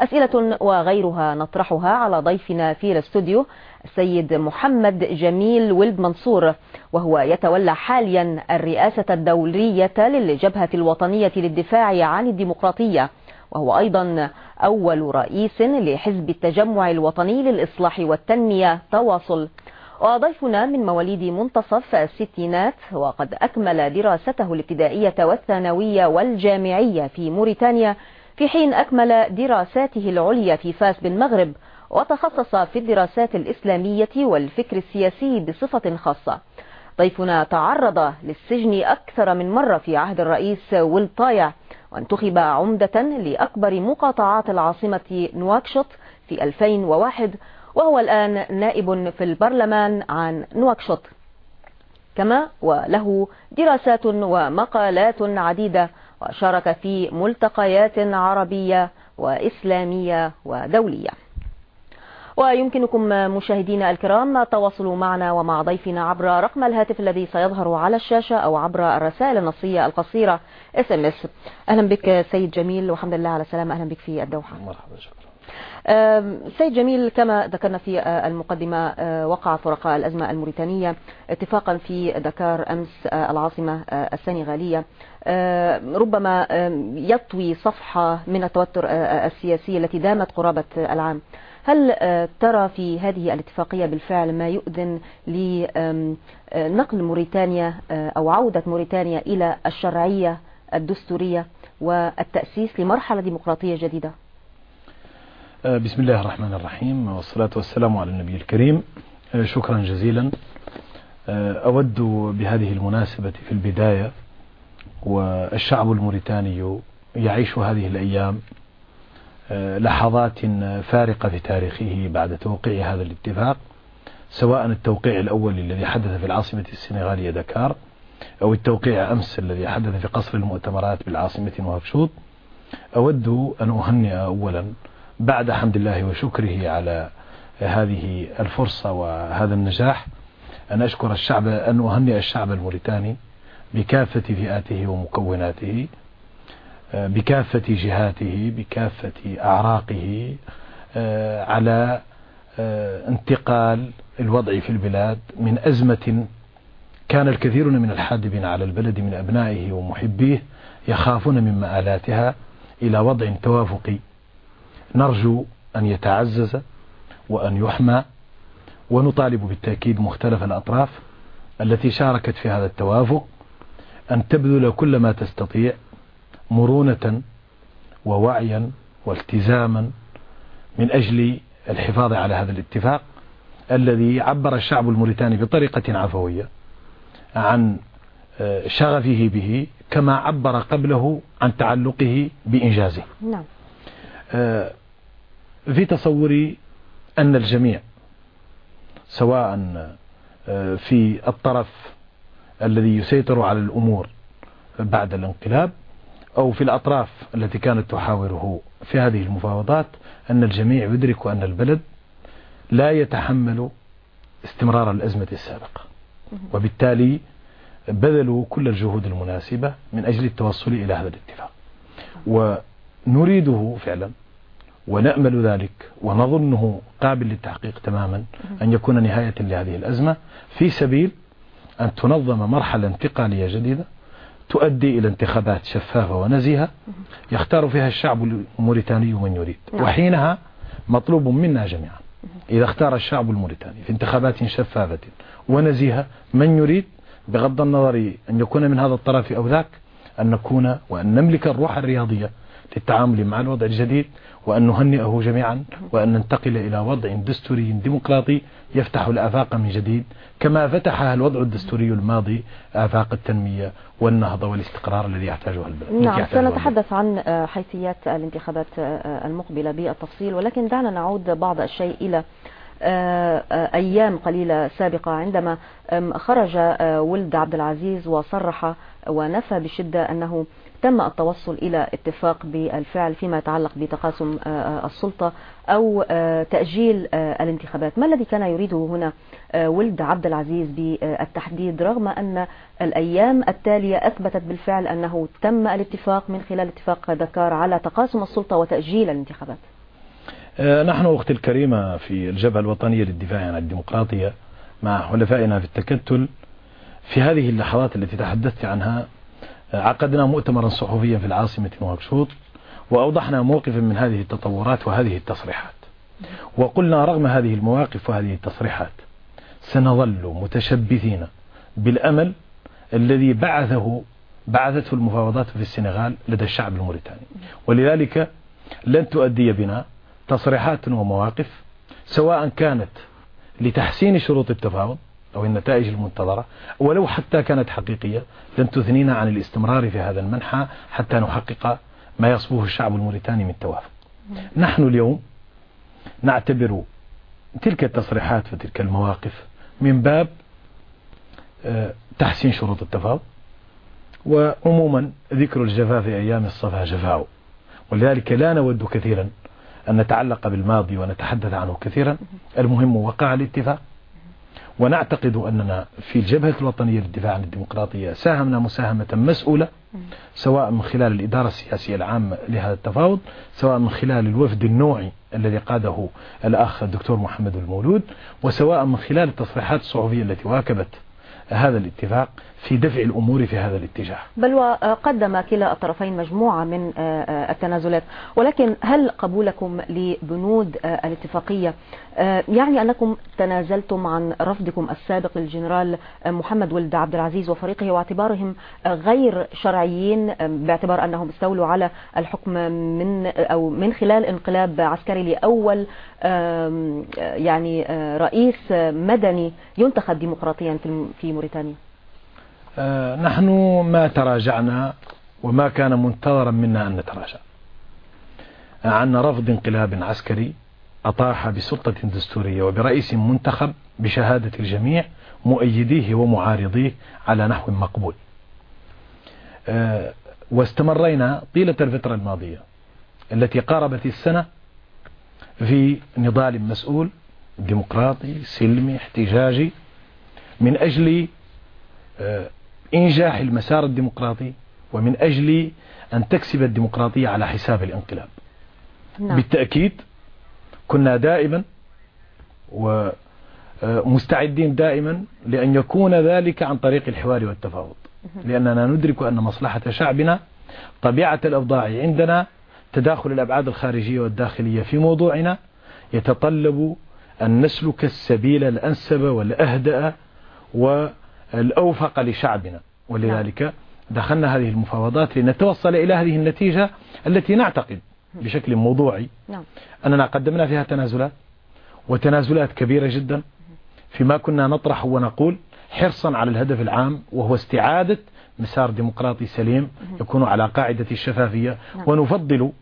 أسئلة وغيرها نطرحها على ضيفنا في الاستوديو السيد محمد جميل ولد منصور وهو يتولى حاليا الرئاسة الدولية للجبهة الوطنية للدفاع عن الديمقراطية وهو أيضا أول رئيس لحزب التجمع الوطني للإصلاح والتنمية تواصل. وضيفنا من مواليد منتصف الستينات وقد أكمل دراسته الابتدائية والثانوية والجامعية في موريتانيا في حين أكمل دراساته العليا في فاس بالمغرب وتخصص في الدراسات الإسلامية والفكر السياسي بصفة خاصة. ضيفنا تعرض للسجن أكثر من مرة في عهد الرئيس ويل طايع وانتخب عمدة لأكبر مقاطعات العاصمة نواكشوط في 2001 وهو الآن نائب في البرلمان عن نواكشوط. كما وله دراسات ومقالات عديدة وشارك في ملتقيات عربية وإسلامية ودولية. ويمكنكم مشاهدينا الكرام التواصل معنا ومع ضيفنا عبر رقم الهاتف الذي سيظهر على الشاشة أو عبر الرسائل النصية القصيرة SMS. أهلا بك سيد جميل والحمد لله على السلامة. أهلا بك في الدوحة. مرحبا شكرا. سيد جميل كما ذكرنا في المقدمة وقع فرقاء الأزمة الموريتانية اتفاقا في دكار أمس العاصمة السنغالية. ربما يطوي صفحة من التوتر السياسي التي دامت قرابة العام. هل ترى في هذه الاتفاقية بالفعل ما يؤذن لنقل موريتانيا أو عودة موريتانيا إلى الشرعية الدستورية والتأسيس لمرحلة ديمقراطية جديدة؟ بسم الله الرحمن الرحيم والصلاة والسلام على النبي الكريم. شكرا جزيلا. أود بهذه المناسبة في البداية والشعب الموريتاني يعيش هذه الأيام لحظات فارقة في تاريخه بعد توقيع هذا الاتفاق سواء التوقيع الأول الذي حدث في العاصمة السنغالية دكار أو التوقيع أمس الذي حدث في قصر المؤتمرات بالعاصمة نواكشوط. أود أن أهنئ أولا بعد حمد الله وشكره على هذه الفرصة وهذا النجاح أن أشكر الشعب أن أهنئ الشعب الموريتاني بكافة فئاته ومكوناته بكافة جهاته بكافة أعراقه على انتقال الوضع في البلاد من أزمة كان الكثيرون من الحادبين على البلد من أبنائه ومحبيه يخافون من مآلاتها إلى وضع توافقي نرجو أن يتعزز وأن يحمى ونطالب بالتأكيد مختلف الأطراف التي شاركت في هذا التوافق أن تبذل كل ما تستطيع مرونة ووعيا والتزاما من أجل الحفاظ على هذا الاتفاق الذي عبر الشعب الموريتاني بطريقة عفوية عن شغفه به كما عبر قبله عن تعلقه بإنجازه. نعم. في تصوري أن الجميع سواء في الطرف الذي يسيطر على الأمور بعد الانقلاب أو في الأطراف التي كانت تحاوره في هذه المفاوضات أن الجميع يدرك أن البلد لا يتحمل استمرار الأزمة السابقة. وبالتالي بذلوا كل الجهود المناسبة من أجل التوصل إلى هذا الاتفاق. ونريده فعلا ونأمل ذلك ونظنه قابل للتحقيق تماما أن يكون نهاية لهذه الأزمة في سبيل أن تنظم مرحلة انتقالية جديدة تؤدي إلى انتخابات شفافة ونزيهة يختار فيها الشعب الموريتاني من يريد. وحينها مطلوب منا جميعا. إذا اختار الشعب الموريتاني في انتخابات شفافة ونزيهة من يريد بغض النظر أن يكون من هذا الطرف أو ذاك أن نكون وأن نملك الروح الرياضية للتعامل مع الوضع الجديد وأن نهنئه جميعا وأن ننتقل إلى وضع دستوري ديمقراطي يفتح الآفاق من جديد كما فتحها الوضع الدستوري الماضي آفاق التنمية والنهضة والاستقرار الذي يحتاجها البلد. نعم سنتحدث عن حيثيات الانتخابات المقبلة بالتفصيل ولكن دعنا نعود بعض الشيء إلى أيام قليلة سابقة عندما خرج ولد عبد العزيز وصرح ونفى بشدة أنه تم التوصل إلى اتفاق بالفعل فيما يتعلق بتقاسم السلطة أو تأجيل الانتخابات. ما الذي كان يريده هنا ولد عبد العزيز بالتحديد رغم أن الأيام التالية أثبتت بالفعل أنه تم الاتفاق من خلال اتفاق دكار على تقاسم السلطة وتأجيل الانتخابات؟ نحن أختي الكريمة في الجبهة الوطنية للدفاع عن الديمقراطية مع حلفائنا في التكتل في هذه اللحظات التي تحدثت عنها عقدنا مؤتمرا صحفيا في العاصمة نواكشوط وأوضحنا موقفا من هذه التطورات وهذه التصريحات. وقلنا رغم هذه المواقف وهذه التصريحات سنظل متشبثين بالأمل الذي بعثه بعثته المفاوضات في السنغال لدى الشعب الموريتاني. ولذلك لن تؤدي بنا تصريحات ومواقف سواء كانت لتحسين شروط التفاوض أو النتائج المنتظرة ولو حتى كانت حقيقية لن تثنينا عن الاستمرار في هذا المنحى حتى نحقق ما يصبوه الشعب الموريتاني من توافق. نحن اليوم نعتبر تلك التصريحات وتلك المواقف من باب آه، تحسين شروط التفاوض وعموما ذكر الجفاء في أيام الصفا جفاء. ولذلك لا نود كثيرا أن نتعلق بالماضي ونتحدث عنه كثيرا. المهم وقع الاتفاق. ونعتقد أننا في الجبهة الوطنية للدفاع عن الديمقراطية ساهمنا مساهمة مسؤولة سواء من خلال الإدارة السياسية العامة لهذا التفاوض سواء من خلال الوفد النوعي الذي قاده الأخ الدكتور محمد المولود وسواء من خلال التصريحات الصحفية التي واكبت هذا الاتفاق في دفع الأمور في هذا الاتجاه. بل وقدم كلا الطرفين مجموعة من آه، آه، التنازلات. ولكن هل قبولكم لبنود آه، الاتفاقية؟ يعني أنكم تنازلتم عن رفضكم السابق للجنرال محمد ولد عبد العزيز وفريقه واعتبارهم غير شرعيين باعتبار أنهم استولوا على الحكم من أو من خلال انقلاب عسكري لأول يعني رئيس مدني ينتخب ديمقراطيا في موريتانيا. نحن ما تراجعنا وما كان منتظرا منا أن نتراجع. عن رفض انقلاب عسكري أطاح بسلطة دستورية وبرئيس منتخب بشهادة الجميع مؤيديه ومعارضيه على نحو مقبول. آه، واستمرينا طيلة الفترة الماضية التي قاربت السنة في نضال مسؤول ديمقراطي سلمي احتجاجي من أجل آه، إنجاح المسار الديمقراطي ومن أجل أن تكسب الديمقراطية على حساب الانقلاب. نعم. بالتأكيد كنا دائما ومستعدين دائما لأن يكون ذلك عن طريق الحوار والتفاوض. لأننا ندرك أن مصلحة شعبنا طبيعة الأوضاع عندنا تداخل الأبعاد الخارجية والداخلية في موضوعنا يتطلب أن نسلك السبيل الأنسب والأهدأ والأوفق لشعبنا ولذلك. دخلنا هذه المفاوضات لنتوصل إلى هذه النتيجة التي نعتقد بشكل موضوعي نعم. أننا قدمنا فيها تنازلات وتنازلات كبيرة جدا فيما كنا نطرح ونقول حرصا على الهدف العام وهو استعادة مسار ديمقراطي سليم يكون على قاعدة الشفافية نعم. ونفضل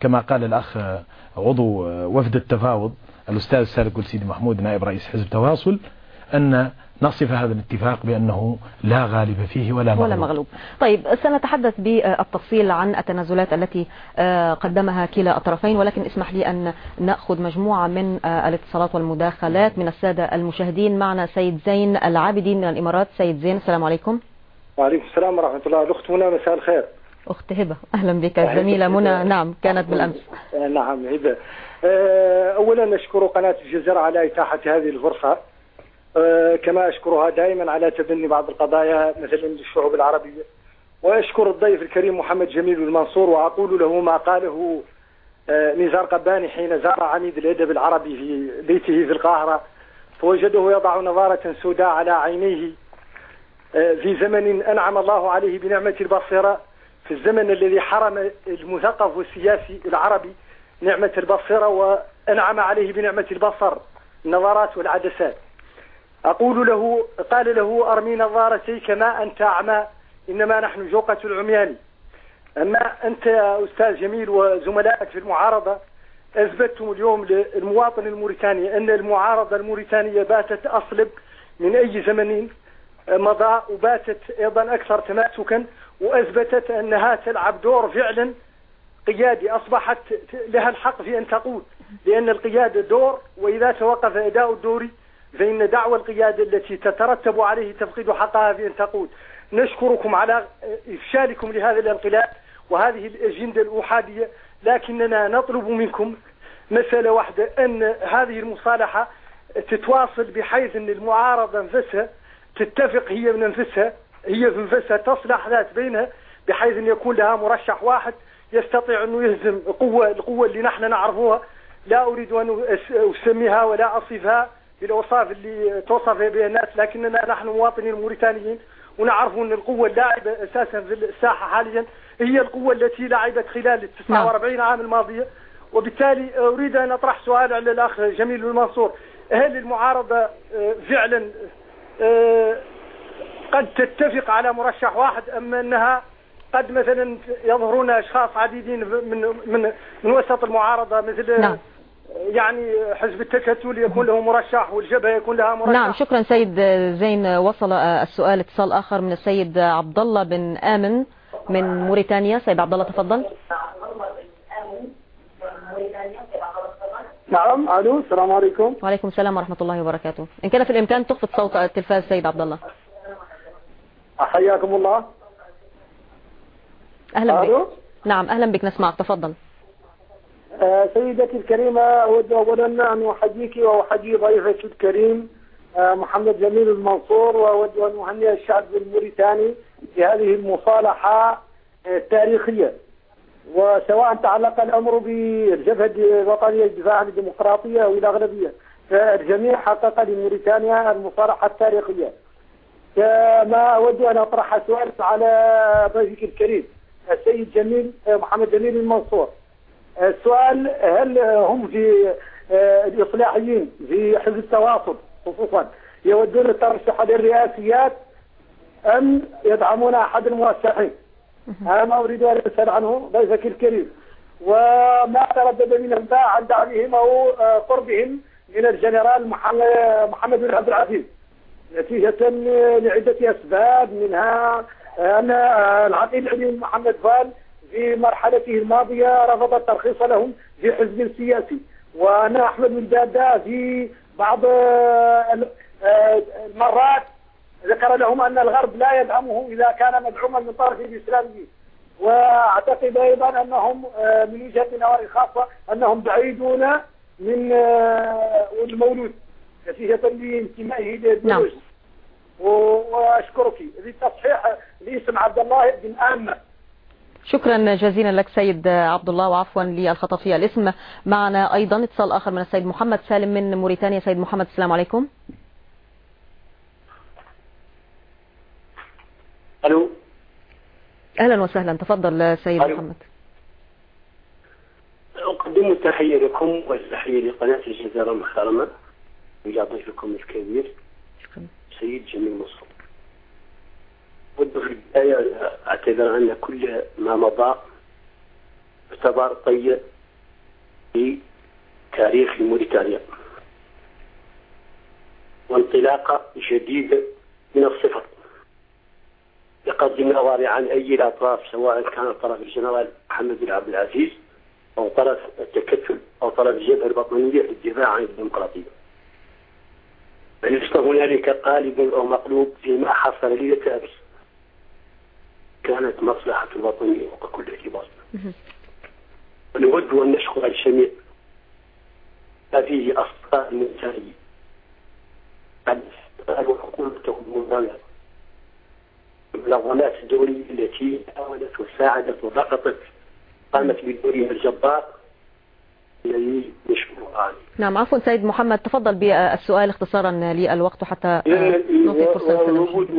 كما قال الأخ عضو وفد التفاوض الأستاذ سالك سيدي محمود نائب رئيس حزب تواصل أن نصف هذا الاتفاق بأنه لا غالب فيه ولا مغلوب, ولا مغلوب. طيب سنتحدث بالتفصيل عن التنازلات التي آه، قدمها كلا الطرفين ولكن اسمح لي أن نأخذ مجموعة من آه، الاتصالات والمداخلات من السادة المشاهدين معنا سيد زين العابدي من الإمارات. سيد زين السلام عليكم. وعليكم السلام ورحمة الله. الأخت منى مساء الخير. أخت هبة. أهلا بك الزميلة منى. نعم كانت بالأمس. نعم هبة. آه، أولا نشكر قناة الجزيرة على إتاحة هذه الفرصة كما أشكرها دائما على تبني بعض القضايا مثلا للشعوب العربية. وأشكر الضيف الكريم محمد جميل المنصور وأقول له ما قاله آه، نزار قباني حين زار عميد الأدب العربي في بيته في القاهرة. فوجده يضع نظارة سوداء على عينيه. في زمن أنعم الله عليه بنعمة البصيرة في الزمن الذي حرم المثقف والسياسي العربي نعمة البصيرة وأنعم عليه بنعمة البصر النظرات والعدسات. أقول له قال له أرمي نظارتيك ما أنت أعمى إنما نحن جوقة العميان. أما أنت يا أستاذ جميل وزملائك في المعارضة أثبتتم اليوم للمواطن الموريتاني أن المعارضة الموريتانية باتت أصلب من أي زمن مضى وباتت أيضا أكثر تماسكا وأثبتت أنها تلعب دور فعلا قيادي. أصبحت لها الحق في أن تقود لأن القيادة دور وإذا توقف أداء الدوري فإن دعوى القيادة التي تترتب عليه تفقد حقها في أن تقود. نشكركم على إفشالكم لهذا الانقلاب وهذه الأجندة الأحادية لكننا نطلب منكم مسألة واحدة أن هذه المصالحة تتواصل بحيث أن المعارضة نفسها تتفق هي من نفسها هي في نفسها تصلح ذات بينها بحيث أن يكون لها مرشح واحد يستطيع أنه يهزم قوة القوة اللي نحن نعرفوها. لا أريد أن أسميها ولا أصفها. بالأوصاف اللي توصف بها الناس لكننا نحن مواطنين موريتانيين ونعرف أن القوة اللاعبة أساسا في الساحة حاليا هي القوة التي لعبت خلال ال 49 عام الماضية وبالتالي أريد أن أطرح سؤال على الأخ جميل المنصور. هل المعارضة آه، فعلا آه، قد تتفق على مرشح واحد أم أنها قد مثلا يظهرون أشخاص عديدين من من من وسط المعارضة مثل نعم. يعني حزب التكتل يكون له مرشح والجبهة يكون لها مرشح. نعم شكرا سيد زين. وصل السؤال اتصال آخر من السيد عبد الله بن آمن من موريتانيا. سيد عبد الله تفضل. نعم ألو السلام عليكم. وعليكم السلام ورحمة الله وبركاته. إن كان في الإمكان تخفض صوت التلفاز سيد عبد الله حياكم الله. أهلا بك. نعم أهلا بك. نسمعك. تفضل. سيدتي الكريمة أود أولا أن أحييك وأحيي ضيفك الكريم آه محمد جميل المنصور وأود أن أهنئ الشعب الموريتاني في هذه المصالحة التاريخية. وسواء تعلق الأمر بالجبهة الوطنية للدفاع عن الديمقراطية أو الأغلبية فالجميع حقق لموريتانيا المصالحة التاريخية. كما أود أن أطرح سؤال على ضيفك الكريم السيد جميل محمد جميل المنصور. السؤال هل هم في الإصلاحيين في حزب التواصل خصوصا يودون الترشح للرئاسيات أم يدعمون أحد المرشحين هذا ما أريد أن أسأل عنه ضيفك الكريم وما تردد من الباع عن دعمهم أو قربهم من الجنرال محمد بن عبد العزيز. نتيجة لعدة أسباب منها أن العقيد العليم محمد فال في مرحلته الماضية رفض الترخيص لهم في حزب سياسي وأن أحمد بن دادا في بعض المرات ذكر لهم أن الغرب لا يدعمه إذا كان مدعوما من طرف الإسلامي وأعتقد أيضا أنهم من وجهة نظري خاصة أنهم بعيدون من المولود نتيجه لانتمائه نعم. وأشكرك لتصحيح لاسم عبد الله بن آمة. شكرا جزيلا لك سيد عبد الله وعفوا للخطا في الاسم معنا أيضا. اتصال آخر من السيد محمد سالم من موريتانيا. سيد محمد السلام عليكم. ألو. أهلا وسهلا. تفضل سيد ألو. محمد. أقدم التحية لكم والتحية لقناة الجزيرة المحترمه ويا ضيفكم الكبير. شكرا. سيد جميل مصر ود في البداية أعتذر أن كل ما مضى اعتبر طيب في تاريخ موريتانيا وانطلاقة جديده من الصفر بغض النظر عن أي الأطراف سواء كان طرف الجنرال محمد بن عبد العزيز أو طرف التكتل أو طرف الجبهة الوطنية للدفاع عن الديمقراطية. فليس هنالك قالب أو مقلوب فيما حصل لي أمس. كانت مصلحة الوطنية فوق كل اعتبار. ونود أن نشكر الجميع هذه أصدقاء الإنسانية. قد حكومتهم المنظمة المنظمات الدولية التي حاولت وساعدت وضغطت قامت بدورها الجبار الذي نشكرها نعم عفوا. سيد محمد تفضل بالسؤال اختصارا للوقت حتى نعطي فرصة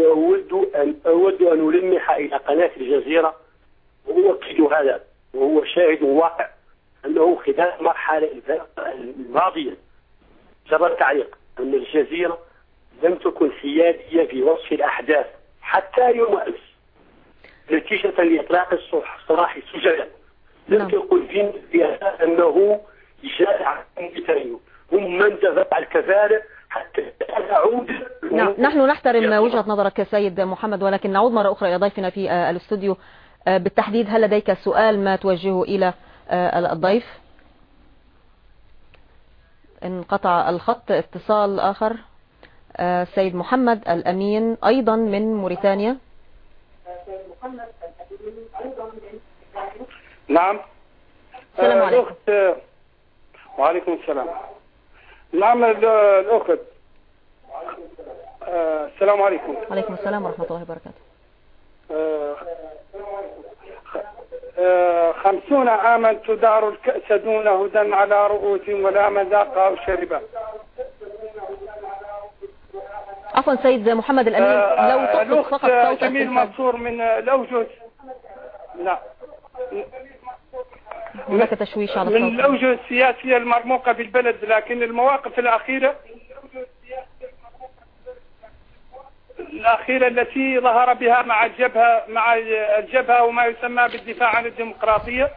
أود أن أود أن ألمح إلى قناة الجزيرة وأؤكد هذا وهو شاهد واقع أنه خلال المرحلة الماضية جرى التعليق أن الجزيرة لم تكن سيادية في وصف الأحداث حتى يوم أمس نتيجة لإطلاق الصراح السجن لم نعم. تقل فيها أنه عن هم من دفع الكفالة حتى أعود نعم نحن نحترم وجهة نظرك سيد محمد ولكن نعود مرة أخرى إلى ضيفنا في آه، الاستوديو. آه، بالتحديد هل لديك سؤال ما توجهه إلى آه، الضيف؟ انقطع الخط اتصال آخر. سيد محمد الأمين أيضا من موريتانيا. نعم. السلام عليكم. وعليكم السلام. نعم الأخت. آه، السلام عليكم. وعليكم السلام ورحمة الله وبركاته. آه، آه، خمسون عاما تدار الكأس دون هدى على رؤوس ولا مذاق أو شربة. عفوا سيد محمد الأمين لو تطلق فقط صوتك جميل منصور من الأوجه نعم هناك تشويش على من الصوت. الأوجه السياسية المرموقة بالبلد لكن المواقف الأخيرة الأخيرة التي ظهر بها مع الجبهة مع الجبهة وما يسمى بالدفاع عن الديمقراطية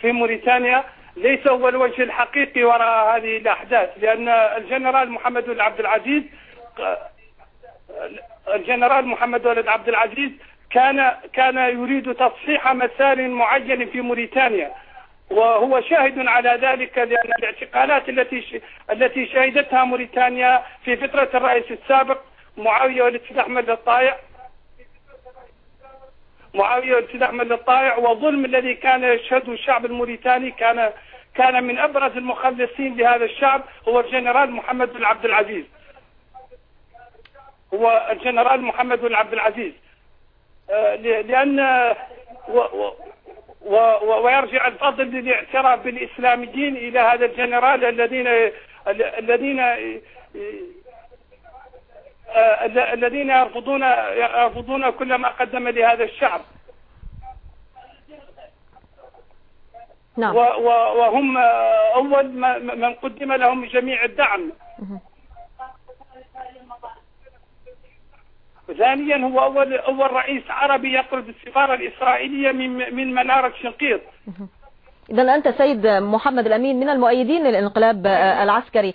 في موريتانيا ليس هو الوجه الحقيقي وراء هذه الأحداث لأن الجنرال محمد ولد عبد العزيز الجنرال محمد ولد عبد العزيز كان كان يريد تصحيح مسار معين في موريتانيا وهو شاهد على ذلك لأن الاعتقالات التي التي شهدتها موريتانيا في فترة الرئيس السابق معاوية ولد أحمد الطائع. معاوية ولد أحمد الطائع والظلم الذي كان يشهده الشعب الموريتاني كان كان من أبرز المخلصين لهذا الشعب هو الجنرال محمد بن عبد العزيز. هو الجنرال محمد بن عبد العزيز. لأن و و و ويرجع الفضل للاعتراف بالإسلاميين إلى هذا الجنرال الذين الذين آه، الذين يرفضون يرفضون كل ما قدم لهذا الشعب. نعم. وهم أول من قدم لهم جميع الدعم. ثانيا هو أول أول رئيس عربي يطلب السفارة الإسرائيلية من من منارة شنقيط إذا أنت سيد محمد الأمين من المؤيدين للانقلاب العسكري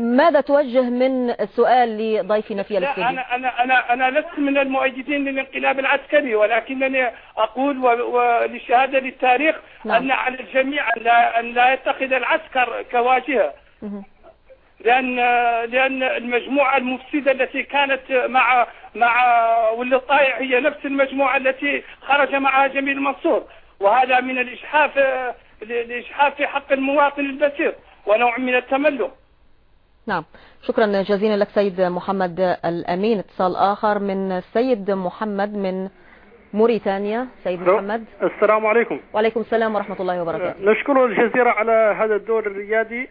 ماذا توجه من سؤال لضيفنا في الاستوديو؟ أنا أنا أنا أنا لست من المؤيدين للانقلاب العسكري ولكنني أقول ولشهادة للتاريخ نعم. أن على الجميع أن لا, أن لا يتخذ العسكر كواجهة لأن لأن المجموعة المفسدة التي كانت مع مع ولي الطائع هي نفس المجموعة التي خرج معها جميل منصور. وهذا من الإجحاف الإجحاف في حق المواطن البسيط ونوع من التملق. نعم. شكرا جزيلا لك سيد محمد الأمين. اتصال آخر من السيد محمد من موريتانيا. سيد محمد. السلام عليكم. وعليكم السلام ورحمة الله وبركاته. نشكر الجزيرة على هذا الدور الريادي.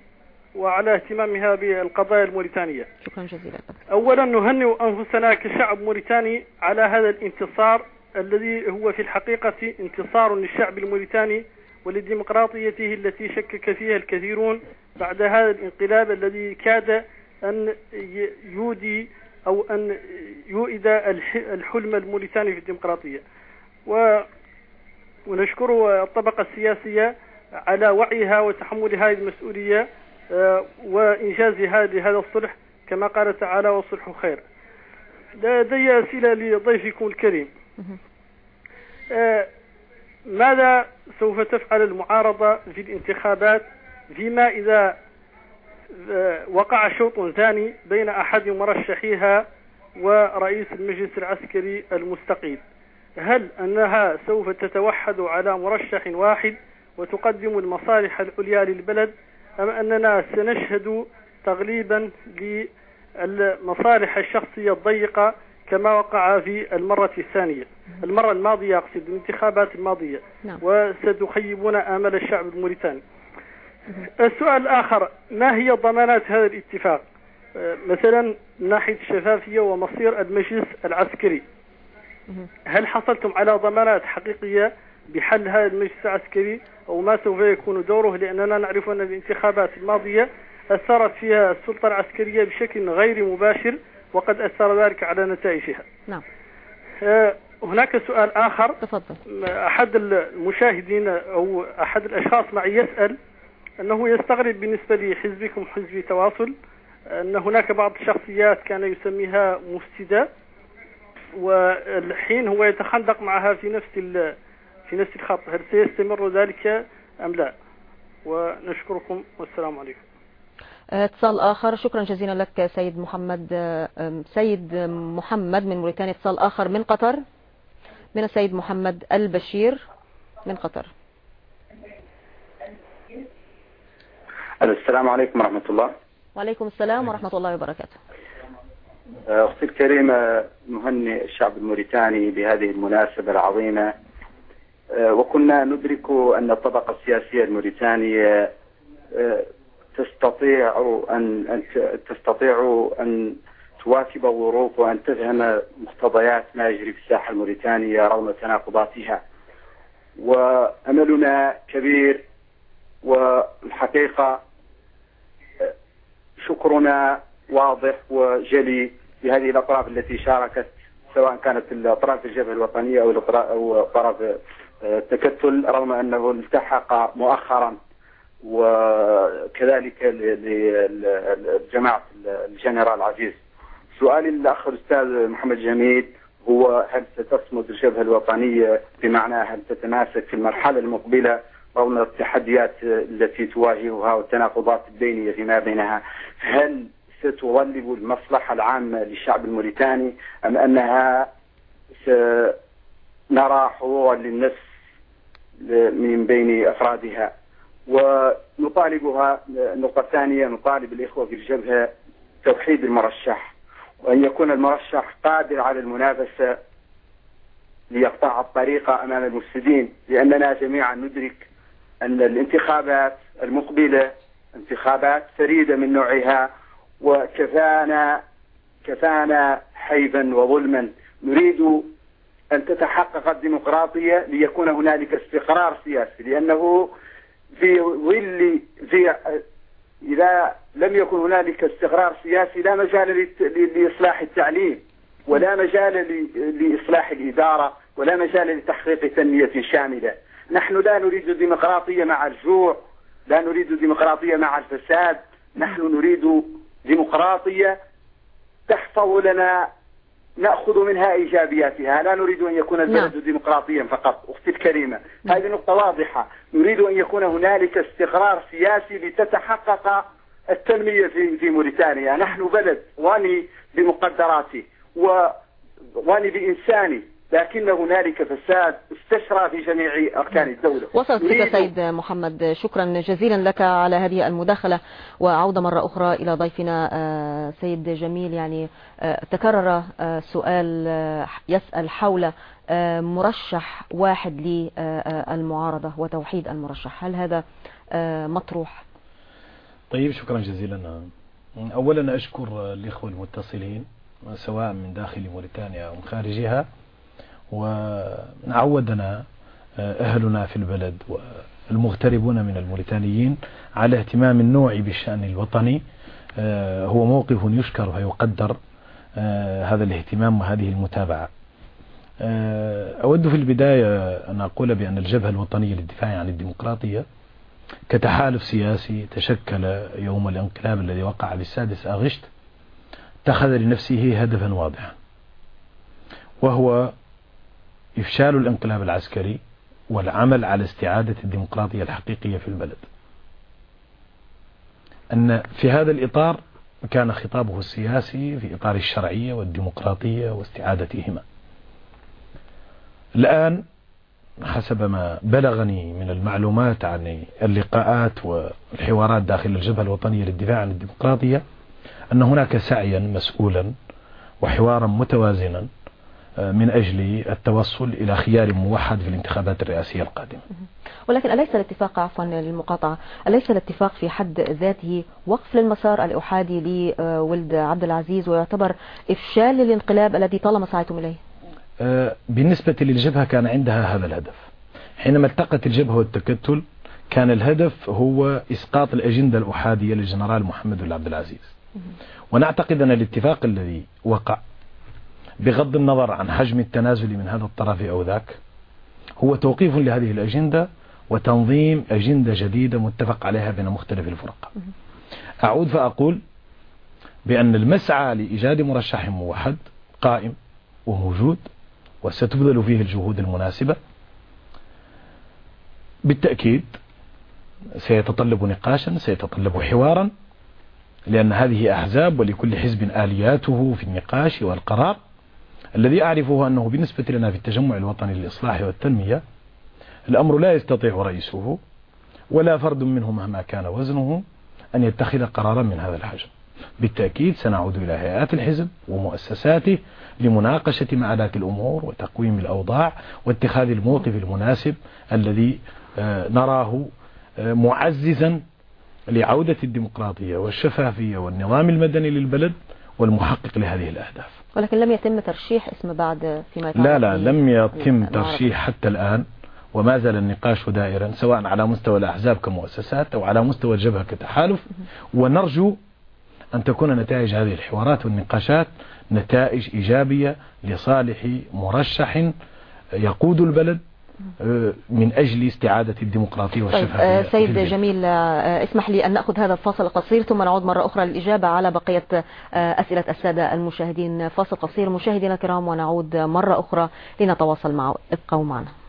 وعلى اهتمامها بالقضايا الموريتانية. شكرا جزيلا. أولا نهنئ أنفسنا كشعب موريتاني على هذا الانتصار الذي هو في الحقيقة انتصار للشعب الموريتاني ولديمقراطيته التي شكك فيها الكثيرون بعد هذا الانقلاب الذي كاد أن يودي أو أن يؤيد الحلم الموريتاني في الديمقراطية. و ونشكر الطبقة السياسية على وعيها وتحمل هذه المسؤولية وإنجاز هذا الصلح كما قال تعالى والصلح خير. لدي أسئلة لضيفكم الكريم. آه، ماذا سوف تفعل المعارضة في الانتخابات فيما إذا آه، وقع شوط ثاني بين أحد مرشحيها ورئيس المجلس العسكري المستقيل هل أنها سوف تتوحد على مرشح واحد وتقدم المصالح العليا للبلد أم أننا سنشهد تغليبا للمصالح الشخصية الضيقة كما وقع في المرة الثانية. المرة الماضية أقصد الانتخابات الماضية. نعم. وستخيبون آمال الشعب الموريتاني. السؤال الآخر ما هي ضمانات هذا الاتفاق؟ مثلا من ناحية الشفافية ومصير المجلس العسكري. هل حصلتم على ضمانات حقيقية بحل هذا المجلس العسكري أو ما سوف يكون دوره لأننا نعرف أن الانتخابات الماضية أثرت فيها السلطة العسكرية بشكل غير مباشر وقد أثر ذلك على نتائجها. نعم. آه، هناك سؤال آخر. تفضل. أحد المشاهدين أو أحد الأشخاص معي يسأل أنه يستغرب بالنسبة لحزبكم حزب تواصل أن هناك بعض الشخصيات كان يسميها مفسدة والحين هو يتخندق معها في نفس في نفس الخط هل سيستمر ذلك أم لا؟ ونشكركم والسلام عليكم. اتصال آخر شكرا جزيلا لك سيد محمد سيد محمد من موريتانيا. اتصال آخر من قطر من السيد محمد البشير من قطر. السلام عليكم ورحمة الله. وعليكم السلام ورحمة الله وبركاته. أختي الكريمة نهنئ الشعب الموريتاني بهذه المناسبة العظيمة وكنا ندرك أن الطبقة السياسية الموريتانية تستطيع أن, أن تستطيع أن تواكب الظروف وأن تفهم مقتضيات ما يجري في الساحة الموريتانية رغم تناقضاتها. وأملنا كبير والحقيقة شكرنا واضح وجلي لهذه الأطراف التي شاركت سواء كانت الأطراف الجبهة الوطنية أو أطراف التكتل رغم أنه التحق مؤخرا وكذلك لجماعة الجنرال عزيز. سؤالي للأخ الأستاذ محمد جميل هو هل ستصمد الجبهة الوطنية بمعنى هل تتماسك في المرحلة المقبلة رغم التحديات التي تواجهها والتناقضات البينية فيما بينها؟ هل ستغلب المصلحة العامة للشعب الموريتاني أم أنها سنرى حضورا للنفس من بين أفرادها. ونطالبها النقطة الثانية نطالب الإخوة في الجبهة توحيد المرشح وأن يكون المرشح قادر على المنافسة ليقطع الطريق أمام المفسدين لأننا جميعا ندرك أن الانتخابات المقبلة انتخابات فريدة من نوعها وكفانا كفانا حيبا وظلما. نريد أن تتحقق الديمقراطية ليكون هنالك استقرار سياسي لأنه في ظل في إذا لم يكن هنالك استقرار سياسي لا مجال لإصلاح التعليم ولا مجال لإصلاح الإدارة ولا مجال لتحقيق تنمية شاملة. نحن لا نريد ديمقراطية مع الجوع لا نريد ديمقراطية مع الفساد نحن نريد ديمقراطية تحفظ لنا نأخذ منها إيجابياتها لا نريد أن يكون البلد نعم. ديمقراطيا فقط أختي الكريمة. هذه نقطة واضحة نريد أن يكون هنالك استقرار سياسي لتتحقق التنمية في, في موريتانيا نحن بلد غني بمقدراته وغني بإنسانه لكن هنالك فساد استشرى في جميع أركان الدولة. وصلت بك سيد محمد شكرا جزيلا لك على هذه المداخلة. وعودة مرة أخرى إلى ضيفنا سيد جميل. يعني تكرر سؤال يسأل حول مرشح واحد للمعارضة وتوحيد المرشح. هل هذا مطروح؟ طيب شكرا جزيلا. أولا أشكر الإخوة المتصلين سواء من داخل موريتانيا أو من خارجها. وعودنا أهلنا في البلد والمغتربون من الموريتانيين على اهتمام النوع بالشأن الوطني هو موقف يشكر ويقدر هذا الاهتمام وهذه المتابعة. أود في البداية أن أقول بأن الجبهة الوطنية للدفاع عن الديمقراطية كتحالف سياسي تشكل يوم الانقلاب الذي وقع بالسادس أغشت اتخذ لنفسه هدفا واضحا وهو إفشال الانقلاب العسكري والعمل على استعادة الديمقراطية الحقيقية في البلد. أن في هذا الإطار كان خطابه السياسي في إطار الشرعية والديمقراطية واستعادتهما. الآن حسب ما بلغني من المعلومات عن اللقاءات والحوارات داخل الجبهة الوطنية للدفاع عن الديمقراطية أن هناك سعيا مسؤولا وحوارا متوازنا من أجل التوصل إلى خيار موحد في الانتخابات الرئاسية القادمة. ولكن أليس الاتفاق عفوا للمقاطعة أليس الاتفاق في حد ذاته وقف للمسار الأحادي لولد عبد العزيز ويعتبر إفشال للانقلاب الذي طالما سعيتم إليه؟ بالنسبة للجبهة كان عندها هذا الهدف. حينما التقت الجبهة والتكتل كان الهدف هو إسقاط الأجندة الأحادية للجنرال محمد بن عبد العزيز. ونعتقد أن الاتفاق الذي وقع بغض النظر عن حجم التنازل من هذا الطرف أو ذاك هو توقيف لهذه الأجندة وتنظيم أجندة جديدة متفق عليها بين مختلف الفرق. أعود فأقول بأن المسعى لإيجاد مرشح موحد قائم وموجود وستبذل فيه الجهود المناسبة. بالتأكيد سيتطلب نقاشا سيتطلب حوارا لأن هذه أحزاب ولكل حزب آلياته في النقاش والقرار. الذي أعرفه أنه بالنسبة لنا في التجمع الوطني للإصلاح والتنمية الأمر لا يستطيع رئيسه ولا فرد منه مهما كان وزنه أن يتخذ قرارا من هذا الحجم. بالتأكيد سنعود إلى هيئات الحزب ومؤسساته لمناقشة معادات الأمور وتقويم الأوضاع واتخاذ الموقف المناسب الذي آه، نراه آه، معززا لعودة الديمقراطية والشفافية والنظام المدني للبلد والمحقق لهذه الأهداف. ولكن لم يتم ترشيح اسم بعد فيما يتعلق لا لا لم يتم ترشيح حتى الآن وما زال النقاش دائرا سواء على مستوى الأحزاب كمؤسسات أو على مستوى الجبهة كتحالف. ونرجو أن تكون نتائج هذه الحوارات والنقاشات نتائج إيجابية لصالح مرشح يقود البلد. من أجل استعادة الديمقراطية طيب، والشفافية طيب سيد جميل آه، اسمح لي أن نأخذ هذا الفاصل القصير ثم نعود مرة أخرى للإجابة على بقية أسئلة السادة المشاهدين. فاصل قصير مشاهدينا الكرام ونعود مرة أخرى لنتواصل معه. ابقوا معنا.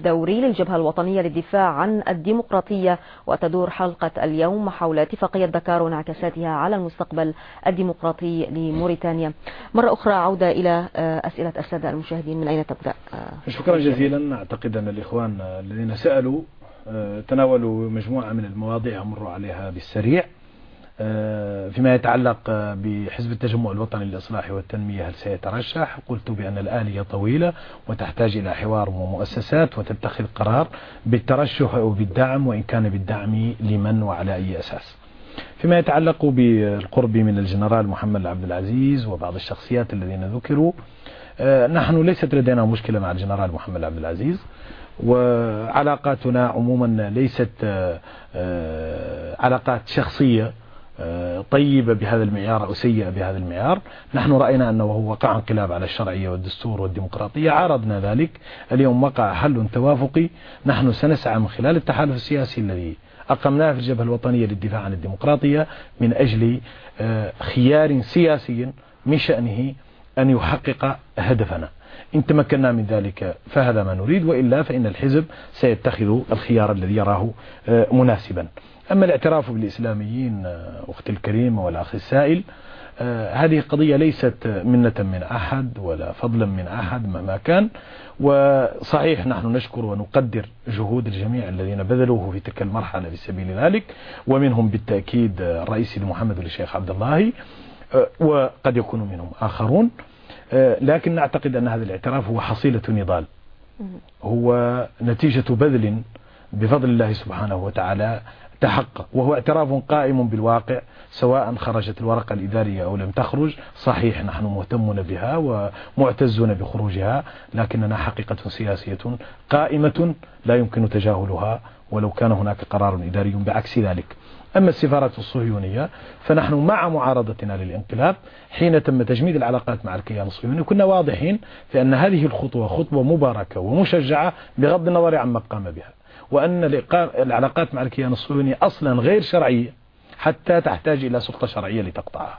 الدوري للجبهة الوطنية للدفاع عن الديمقراطية وتدور حلقة اليوم حول اتفاقية دكار وانعكاساتها على المستقبل الديمقراطي لموريتانيا. مرة أخرى عودة إلى آه، أسئلة السادة المشاهدين من أين تبدأ؟ آه، شكرا جزيلا. أعتقد أن الإخوان الذين سألوا آه، تناولوا مجموعة من المواضيع أمر عليها بالسريع. آه، فيما يتعلق آه، بحزب التجمع الوطني للإصلاح والتنمية هل سيترشح؟ قلت بأن الآلية طويلة وتحتاج إلى حوار ومؤسسات وتتخذ قرار بالترشح أو بالدعم وإن كان بالدعم لمن وعلى أي أساس؟ فيما يتعلق بالقرب من الجنرال محمد عبد العزيز وبعض الشخصيات الذين ذكروا آه، نحن ليست لدينا مشكلة مع الجنرال محمد عبد العزيز وعلاقاتنا عموما ليست علاقات شخصية طيبة بهذا المعيار أو سيئة بهذا المعيار. نحن رأينا أنه وقع انقلاب على الشرعية والدستور والديمقراطية. عارضنا ذلك. اليوم وقع حل توافقي. نحن سنسعى من خلال التحالف السياسي الذي أقمناه في الجبهة الوطنية للدفاع عن الديمقراطية من أجل آه، خيار سياسي من شأنه أن يحقق هدفنا. إن تمكنا من ذلك فهذا ما نريد وإلا فإن الحزب سيتخذ الخيار الذي يراه آه، مناسبا. أما الاعتراف بالإسلاميين آه، أختي الكريمة والأخ السائل آه، هذه قضية ليست منة من أحد ولا فضلا من أحد مهما كان وصحيح نحن نشكر ونقدر جهود الجميع الذين بذلوه في تلك المرحلة في سبيل ذلك ومنهم بالتأكيد الرئيس محمد الشيخ عبد الله وقد يكون منهم آخرون. لكن نعتقد أن هذا الاعتراف هو حصيلة نضال. هو نتيجة بذل بفضل الله سبحانه وتعالى تحقق وهو اعتراف قائم بالواقع سواء خرجت الورقة الإدارية أو لم تخرج. صحيح نحن مهتمون بها ومعتزون بخروجها لكننا حقيقة سياسية قائمة لا يمكن تجاهلها ولو كان هناك قرار إداري بعكس ذلك. أما السفارة الصهيونية فنحن مع معارضتنا للانقلاب حين تم تجميد العلاقات مع الكيان الصهيوني. كنا واضحين في أن هذه الخطوة خطوة مباركة ومشجعة بغض النظر عما قام بها وأن العلاقات مع الكيان الصهيوني أصلا غير شرعية حتى تحتاج إلى سلطة شرعية لتقطعها.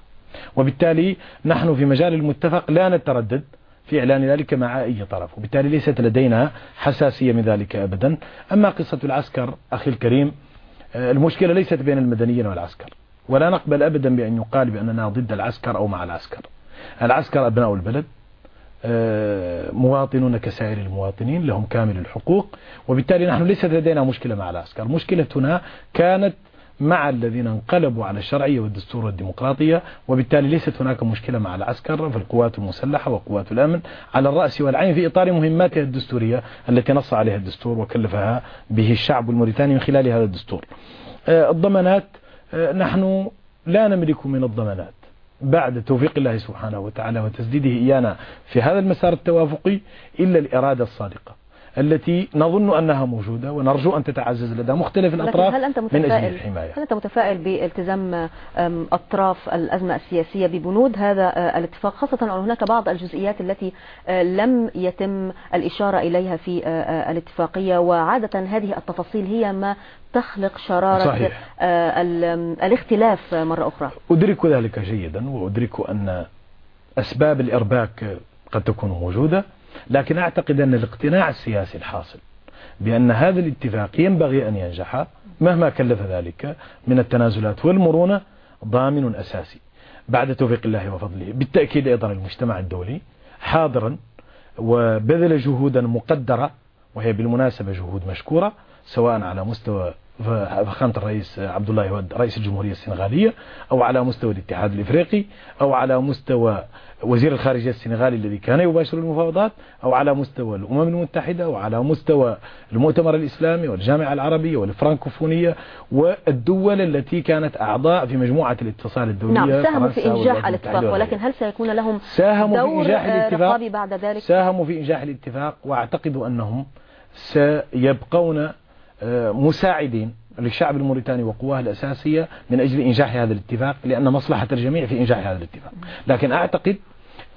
وبالتالي نحن في مجال المتفق لا نتردد في إعلان ذلك مع أي طرف وبالتالي ليست لدينا حساسية من ذلك أبدا. أما قصة العسكر أخي الكريم المشكلة ليست بين المدنيين والعسكر ولا نقبل أبدا بأن يقال بأننا ضد العسكر أو مع العسكر. العسكر أبناء البلد آه، مواطنون كسائر المواطنين لهم كامل الحقوق وبالتالي نحن ليست لدينا مشكلة مع العسكر. مشكلتنا كانت مع الذين انقلبوا على الشرعية والدستور والديمقراطية وبالتالي ليست هناك مشكلة مع العسكر في القوات المسلحة وقوات الأمن على الرأس والعين في إطار مهماتها الدستورية التي نص عليها الدستور وكلفها به الشعب الموريتاني من خلال هذا الدستور. آه، الضمانات آه، نحن لا نملك من الضمانات. بعد توفيق الله سبحانه وتعالى وتسديده إيانا في هذا المسار التوافقي إلا الإرادة الصادقة. التي نظن أنها موجودة ونرجو أن تتعزز لدى مختلف الأطراف هل أنت من أجل متفائل الحماية. هل أنت متفائل بالتزام أطراف الأزمة السياسية ببنود هذا آه، الاتفاق خاصة أن هناك بعض الجزئيات التي آه، لم يتم الإشارة إليها في آه، الاتفاقية؟ وعادة هذه التفاصيل هي ما تخلق شرارة صحيح. ال- الاختلاف مرة أخرى. أدرك ذلك جيدا وأدرك أن أسباب الإرباك قد تكون موجودة. لكن أعتقد أن الاقتناع السياسي الحاصل بأن هذا الاتفاق ينبغي أن ينجح مهما كلف ذلك من التنازلات والمرونة ضامن أساسي بعد توفيق الله وفضله. بالتأكيد أيضا المجتمع الدولي حاضرا وبذل جهودا مقدرة وهي بالمناسبة جهود مشكورة سواء على مستوى فخامة الرئيس عبد الله ود رئيس الجمهورية السنغالية أو على مستوى الاتحاد الإفريقي أو على مستوى وزير الخارجية السنغالي الذي كان يباشر المفاوضات أو على مستوى الأمم المتحدة أو على مستوى المؤتمر الإسلامي والجامعة العربية والفرنكوفونية والدول التي كانت أعضاء في مجموعة الاتصال الدولية نعم ساهموا في إنجاح الاتفاق ولكن. هل سيكون لهم ساهموا في دور إنجاح آه، الاتفاق بعد ذلك ساهموا في إنجاح الاتفاق وأعتقد أنهم سيبقون مساعدين للشعب الموريتاني وقواه الأساسية من أجل إنجاح هذا الاتفاق لأن مصلحة الجميع في إنجاح هذا الاتفاق. لكن أعتقد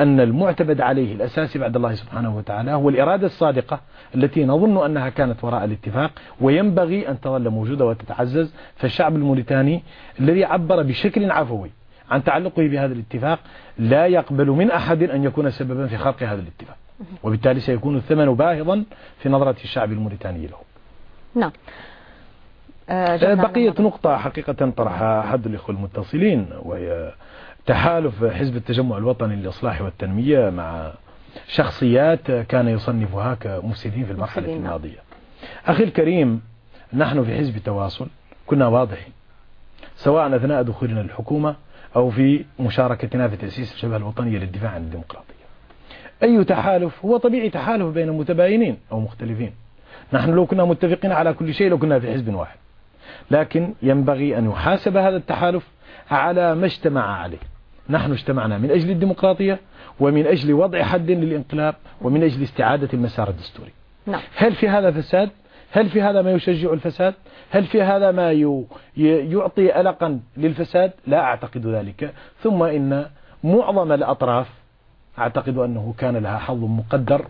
أن المعتمد عليه الأساسي بعد الله سبحانه وتعالى هو الإرادة الصادقة التي نظن أنها كانت وراء الاتفاق وينبغي أن تظل موجودة وتتعزز. فالشعب الموريتاني الذي عبر بشكل عفوي عن تعلقه بهذا الاتفاق لا يقبل من أحد أن يكون سببا في خرق هذا الاتفاق وبالتالي سيكون الثمن باهظا في نظرة الشعب الموريتاني له. نعم. آه، الله بقية. نقطة حقيقة طرحها أحد الإخوة المتصلين وهي تحالف حزب التجمع الوطني للإصلاح والتنمية مع شخصيات كان يصنفها كمفسدين في المرحلة مفسدين، نعم. الماضية. أخي الكريم نحن في حزب التواصل كنا واضحين سواء أثناء دخولنا للحكومة أو في مشاركتنا في تأسيس الجبهة الوطنية للدفاع عن الديمقراطية. أي تحالف؟ هو طبيعي تحالف بين متباينين أو مختلفين. نحن لو كنا متفقين على كل شيء لو كنا في حزب واحد. لكن ينبغي أن يحاسب هذا التحالف على ما اجتمع عليه. نحن اجتمعنا من أجل الديمقراطية ومن أجل وضع حد للانقلاب ومن أجل استعادة المسار الدستوري. نعم. هل في هذا فساد؟ هل في هذا ما يشجع الفساد؟ هل في هذا ما يعطي ألقا للفساد؟ لا أعتقد ذلك. ثم إن معظم الأطراف أعتقد أنه كان لها حظ مقدر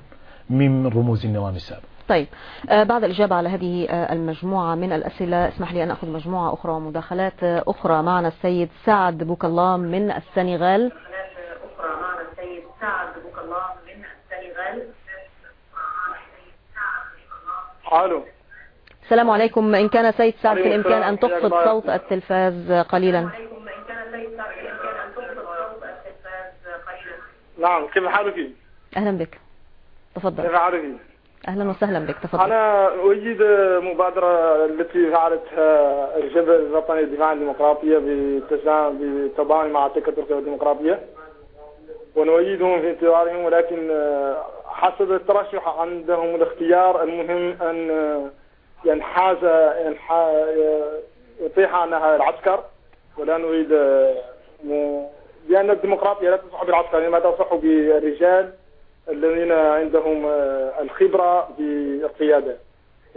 من رموز النظام السابق. طيب آه، بعد الإجابة على هذه آه، المجموعة من الأسئلة اسمح لي أن أخذ مجموعة أخرى ومداخلات آه، أخرى معنا السيد سعد بوكالام من السنغال ألو السلام عليكم إن كان سيد سعد في الإمكان أن. تخفض الله. صوت التلفاز قليلا نعم كيف حالك؟ أهلا بك تفضل كيف حالك؟ أهلا وسهلا بك تفضل. أنا أؤيد مبادرة التي فعلتها الجبهة الوطني للدفاع عن الديمقراطية بالتسا- بالتضامن مع تركيا والديمقراطية ونؤيدهم في انتظارهم ولكن حسب الترشح عندهم الاختيار المهم أن ينحاز ينحا- يطيح عنها العسكر ولا نريد لأن الديمقراطية لا تصح بالعسكر إنما تصح بالرجال. الذين عندهم آه، الخبرة بالقيادة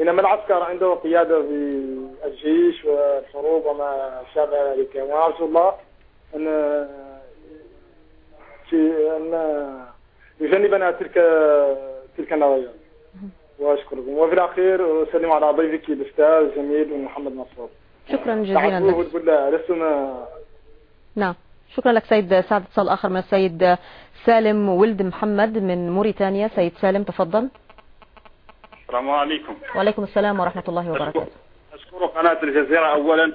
إنما العسكر عنده قيادة في الجيش والحروب وما شابه ذلك. وأرجو الله أن في أن يجنبنا تلك تلك النوايا. وأشكركم. وفي الأخير أسلم على ضيفك الأستاذ جميل محمد نصر. شكرا جزيلا. لك لستم نعم. شكرا لك سيد سعد اتصال آخر من السيد سالم ولد محمد من موريتانيا. سيد سالم تفضل. السلام عليكم. وعليكم السلام ورحمة الله وبركاته. أشكر قناة الجزيرة أولا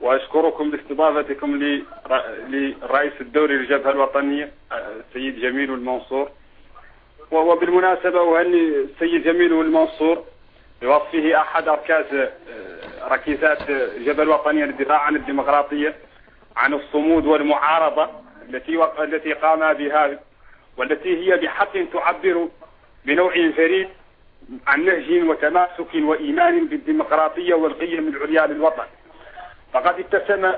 وأشكركم لاستضافتكم لر- للرئيس الدوري للجبهة الوطنية السيد جميل المنصور. و- وبالمناسبة أهني السيد جميل المنصور بوصفه أحد أركاز آه، ركيزات الجبهة الوطنية للدفاع عن الديمقراطية؟ عن الصمود والمعارضة التي التي قام بها والتي هي بحق تعبر بنوع فريد عن نهج وتماسك وإيمان بالديمقراطية والقيم العليا للوطن. فقد اتسم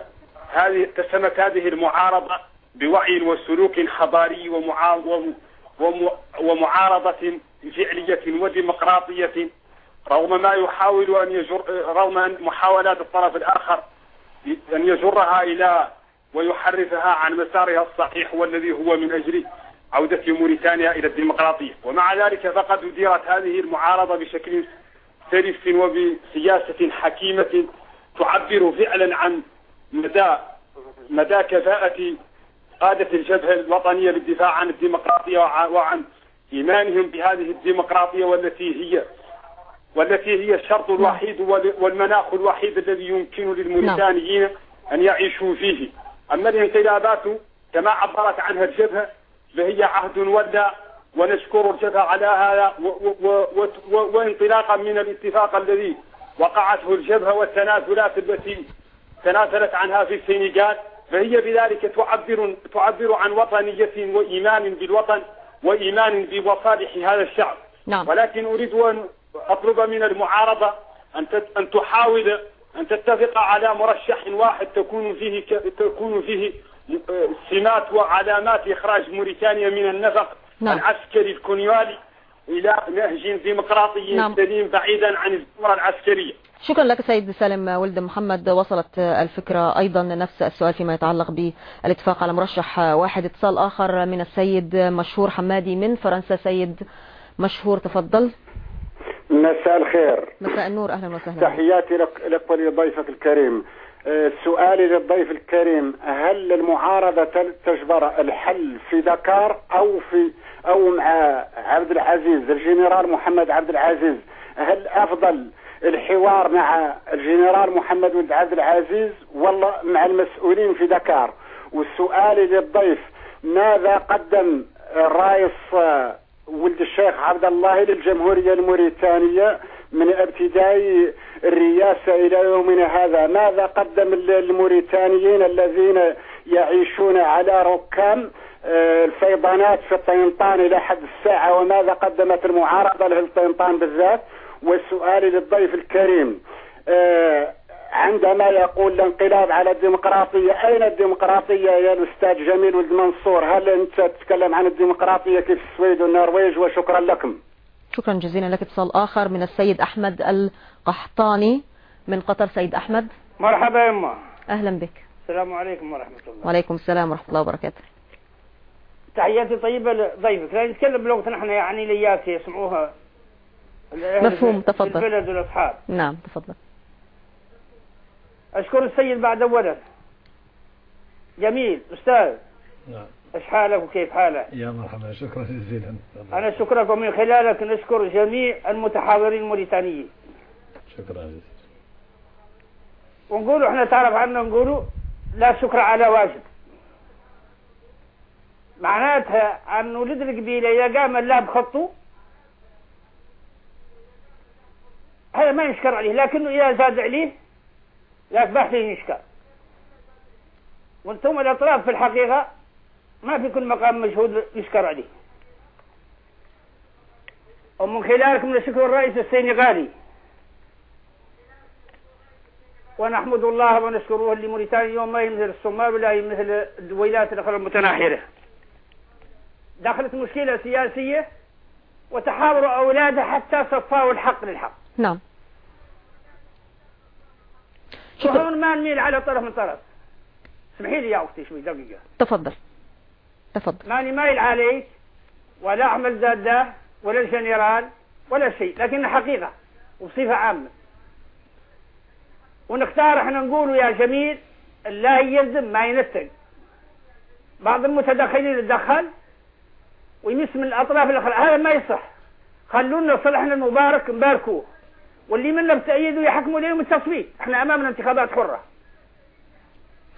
هذه اتسمت هذه المعارضة بوعي وسلوك حضاري ومعا وم- وم- ومعارضة فعلية وديمقراطية رغم ما يحاول أن يجر رغم محاولات الطرف الآخر أن يجرها إلى ويحرفها عن مسارها الصحيح والذي هو من أجل عودة موريتانيا إلى الديمقراطية. ومع ذلك فقد أديرت هذه المعارضة بشكل سلس وبسياسة حكيمة تعبر فعلا عن مدى مدى كفاءة قادة الجبهة الوطنية للدفاع عن الديمقراطية وعن إيمانهم بهذه الديمقراطية والتي هي والتي هي الشرط الوحيد والمناخ الوحيد الذي يمكن للموريتانيين أن يعيشوا فيه. أما الانقلابات كما عبرت عنها الجبهة فهي عهد ولى ونشكر الجبهة على هذا وانطلاقا من الاتفاق الذي وقعته الجبهة والتنازلات التي تنازلت عنها في السنغال. فهي بذلك تعبر تعبر عن وطنية وإيمان بالوطن وإيمان بمصالح هذا الشعب. نعم. ولكن أريد أن أطلب من المعارضة أن أن تحاول أن تتفق على مرشح واحد تكون فيه تكون فيه سمات وعلامات إخراج موريتانيا من النفق نعم. العسكري الكونيوالي إلى نهج ديمقراطي نعم. سليم بعيدا عن الزمرة العسكرية. شكرا لك سيد سالم ولد محمد. وصلت الفكرة. أيضا نفس السؤال فيما يتعلق بالاتفاق على مرشح واحد. اتصال آخر من السيد مشهور حمادي من فرنسا. سيد مشهور تفضل. مساء الخير. مساء النور أهلا وسهلا. تحياتي لك, لك ولضيفك الكريم. سؤالي للضيف الكريم هل المعارضة تجبر الحل في دكار أو في أو مع عبد العزيز الجنرال محمد عبد العزيز؟ هل أفضل الحوار مع الجنرال محمد ولد عبد العزيز ولا مع المسؤولين في دكار والسؤال للضيف ماذا قدم الرئيس ولد الشيخ عبد الله للجمهورية الموريتانية من ابتداء الرئاسة إلى يومنا هذا. ماذا قدم الموريتانيين الذين يعيشون على ركام الفيضانات في الطينطان إلى حد الساعة؟ وماذا قدمت المعارضة للطينطان بالذات؟ والسؤال للضيف الكريم عندما يقول الانقلاب على الديمقراطية أين الديمقراطية يا الأستاذ جميل ولد منصور؟ هل أنت تتكلم عن الديمقراطية كيف السويد والنرويج؟ وشكرا لكم. شكرا جزيلا لك. اتصال آخر من السيد أحمد القحطاني من قطر. سيد أحمد. مرحبا يما أهلا بك. السلام عليكم ورحمة الله. وعليكم السلام ورحمة الله وبركاته. تحياتي طيبة لضيفك. لا نتكلم بلغتنا إحنا يعني لياك يسمعوها مفهوم تفضل. البلد والأصحاب. نعم تفضل. أشكر السيد بعد أولا. جميل أستاذ. نعم. إيش حالك وكيف حالك؟ يا مرحبا شكرا جزيلا. أنا شكرك ومن خلالك نشكر جميع المتحاورين الموريتانيين. شكرا جزيلا. ونقولوا إحنا تعرف عنا نقولوا لا شكر على واجب. معناتها أن ولد القبيلة إذا قام الله بخطه هذا ما يشكر عليه لكنه إذا زاد عليه لا بحثه يشكر وأنتم الأطراف في الحقيقة ما في كل مقام مجهود يشكر عليه. ومن خلالكم نشكر الرئيس السنغالي. ونحمد الله ونشكره لموريتانيا يوم ما يمثل الصومال ولا يمثل الولايات الأخرى المتناحرة. دخلت مشكلة سياسية وتحاوروا أولادها حتى صفاوا الحق للحق. نعم. ما نميل على طرف من طرف؟ اسمحي لي يا أختي شوي دقيقة. تفضل. تفضل. ماني مايل عليك ولا أحمد زادة ولا الجنرال ولا شيء لكن حقيقة وبصفة عامة. ونختار إحنا نقولوا يا جميل لا يلزم ما ينتج. بعض المتدخلين يتدخل ويمس من الأطراف الأخرى هذا ما يصح. خلونا صلحنا المبارك نباركوه. واللي منا بتأيده يحكموا لهم التصويت. إحنا أمامنا انتخابات حرة.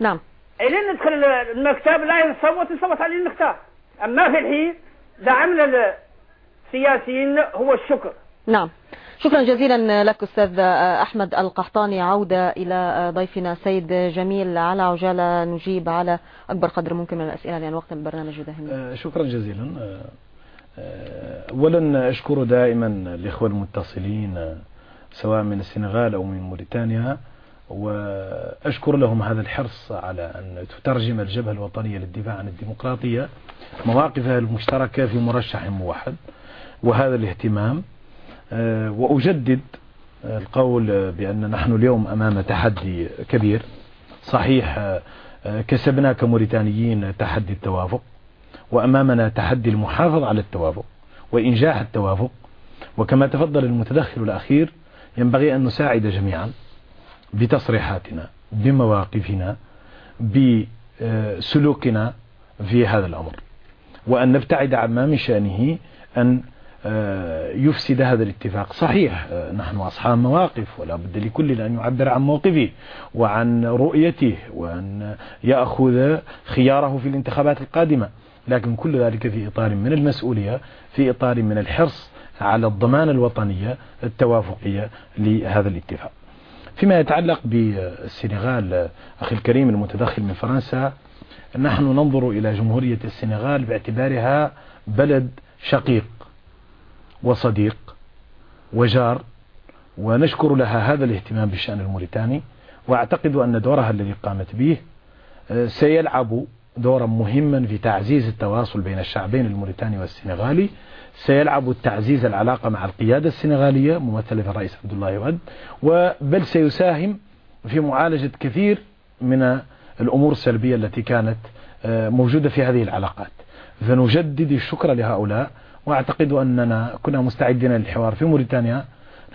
نعم. إلين ندخل المكتب لا يصوت يصوت عليه نختار أما في الحين دعمنا السياسيين هو الشكر. نعم. شكرا جزيلا لك أستاذ أحمد القحطاني. عودة إلى ضيفنا سيد جميل. على عجالة نجيب على أكبر قدر ممكن من الأسئلة لأن وقت البرنامج يدهمنا شكرا جزيلا. أولا أشكر دائما الإخوة المتصلين سواء من السنغال أو من موريتانيا وأشكر لهم هذا الحرص على أن تترجم الجبهة الوطنية للدفاع عن الديمقراطية مواقفها المشتركة في مرشح موحد وهذا الاهتمام. وأجدد القول بأن نحن اليوم أمام تحدي كبير. صحيح كسبنا كموريتانيين تحدي التوافق وأمامنا تحدي المحافظة على التوافق وإنجاح التوافق. وكما تفضل المتدخل الأخير ينبغي أن نساعد جميعا بتصريحاتنا بمواقفنا بسلوكنا في هذا الأمر. وأن نبتعد عما من شأنه أن آه، يفسد هذا الاتفاق. صحيح آه، نحن أصحاب مواقف ولا بد لكل أن يعبر عن موقفه وعن رؤيته وأن يأخذ خياره في الانتخابات القادمة. لكن كل ذلك في إطار من المسؤولية في إطار من الحرص على الضمان الوطنية التوافقية لهذا الاتفاق. فيما يتعلق بالسنغال أخي الكريم المتدخل من فرنسا نحن ننظر إلى جمهورية السنغال باعتبارها بلد شقيق وصديق وجار ونشكر لها هذا الاهتمام بالشأن الموريتاني وأعتقد أن دورها الذي قامت به آه، سيلعب دورا مهما في تعزيز التواصل بين الشعبين الموريتاني والسنغالي سيلعب التعزيز العلاقة مع القيادة السنغالية ممثلة في الرئيس عبد الله ود وبل سيساهم في معالجة كثير من الأمور السلبية التي كانت آه، موجودة في هذه العلاقات. فنجدد الشكر لهؤلاء وأعتقد أننا كنا مستعدين للحوار في موريتانيا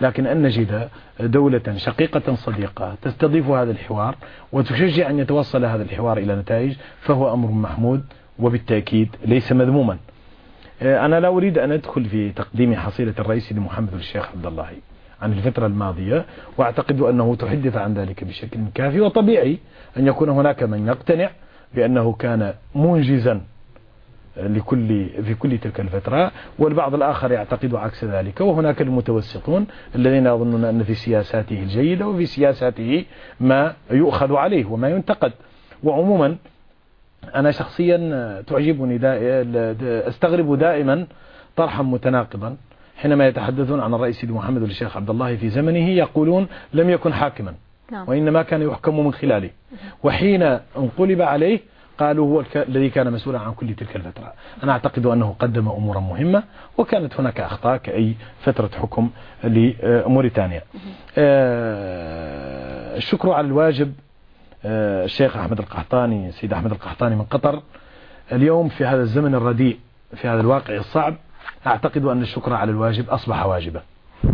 لكن أن نجد دولة شقيقة صديقة تستضيف هذا الحوار وتشجع أن يتوصل هذا الحوار إلى نتائج فهو أمر محمود وبالتأكيد ليس مذموما. أنا لا أريد أن أدخل في تقديم حصيلة الرئيس لمحمد الشيخ عبد الله عن الفترة الماضية وأعتقد أنه تحدث عن ذلك بشكل كافي وطبيعي أن يكون هناك من يقتنع بأنه كان منجزا لكل في كل تلك الفترة والبعض الآخر يعتقد عكس ذلك وهناك المتوسطون الذين يظنون أن في سياساته الجيدة وفي سياساته ما يؤخذ عليه وما ينتقد. وعموما أنا شخصيا تعجبني أستغرب دائما طرحا متناقضا حينما يتحدثون عن الرئيس محمد الشيخ عبد الله في زمنه يقولون لم يكن حاكما نعم. وإنما كان يحكم من خلاله. وحين انقلب عليه قالوا هو الذي كان مسؤولا عن كل تلك الفترة. أنا أعتقد أنه قدم أمورا مهمة وكانت هناك أخطاء كأي فترة حكم لموريتانيا. آه، الشكر على الواجب الشيخ أحمد القحطاني سيد أحمد القحطاني من قطر. اليوم في هذا الزمن الرديء في هذا الواقع الصعب أعتقد أن الشكر على الواجب أصبح واجبا.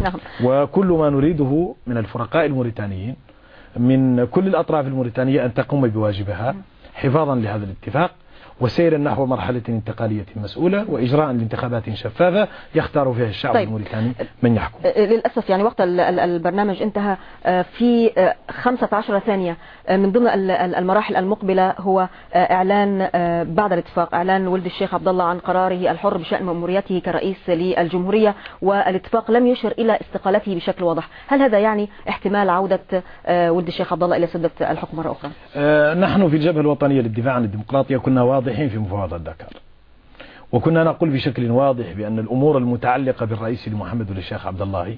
نعم. وكل ما نريده من الفرقاء الموريتانيين من كل الأطراف الموريتانية أن تقوم بواجبها حفاظا لهذا الاتفاق. وسيرا نحو مرحلة انتقالية مسؤولة وإجراء لانتخابات شفافة يختار فيها الشعب طيب. الموريتاني. من يحكم؟ أه، للأسف يعني وقت البرنامج انتهى أه، في 15 أه، ثانية من ضمن المراحل المقبلة هو إعلان بعد الاتفاق إعلان ولد الشيخ عبد الله عن قراره الحر بشأن مأموريته كرئيس للجمهورية والاتفاق لم يشر إلى استقالته بشكل واضح. هل هذا يعني احتمال عودة ولد الشيخ عبد الله إلى سدة الحكم مرة أخرى؟ نحن في الجبهة الوطنية للدفاع عن الديمقراطية كنا واضحين في مفاوضات دكار وكنا نقول بشكل واضح بأن الأمور المتعلقة بالرئيس محمد الشيخ عبد الله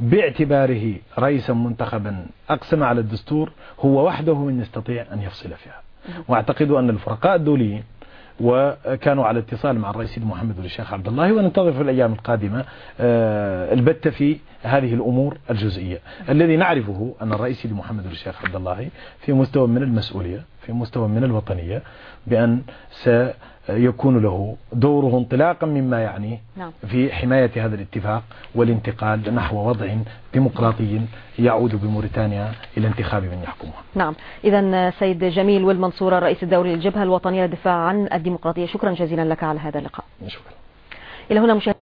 باعتباره رئيسا منتخبا أقسم على الدستور هو وحده من يستطيع أن يفصل فيها. وأعتقد أن الفرقاء الدوليين وكانوا على اتصال مع الرئيس محمد الشيخ عبد الله وننتظر في الأيام القادمة آه، البت في هذه الأمور الجزئية. الذي نعرفه أن الرئيس محمد الشيخ عبد الله في مستوى من المسؤولية في مستوى من الوطنية بأن سيكون له دوره انطلاقا مما يعني نعم. في حماية هذا الاتفاق والانتقال نحو وضع ديمقراطي يعود بموريتانيا إلى انتخاب من يحكمها. نعم. إذا سيد جميل والمنصورة رئيس الدوري للجبهة الوطنية للدفاع عن الديمقراطية. شكرا جزيلا لك على هذا اللقاء. شكرا. إلى هنا مشاهد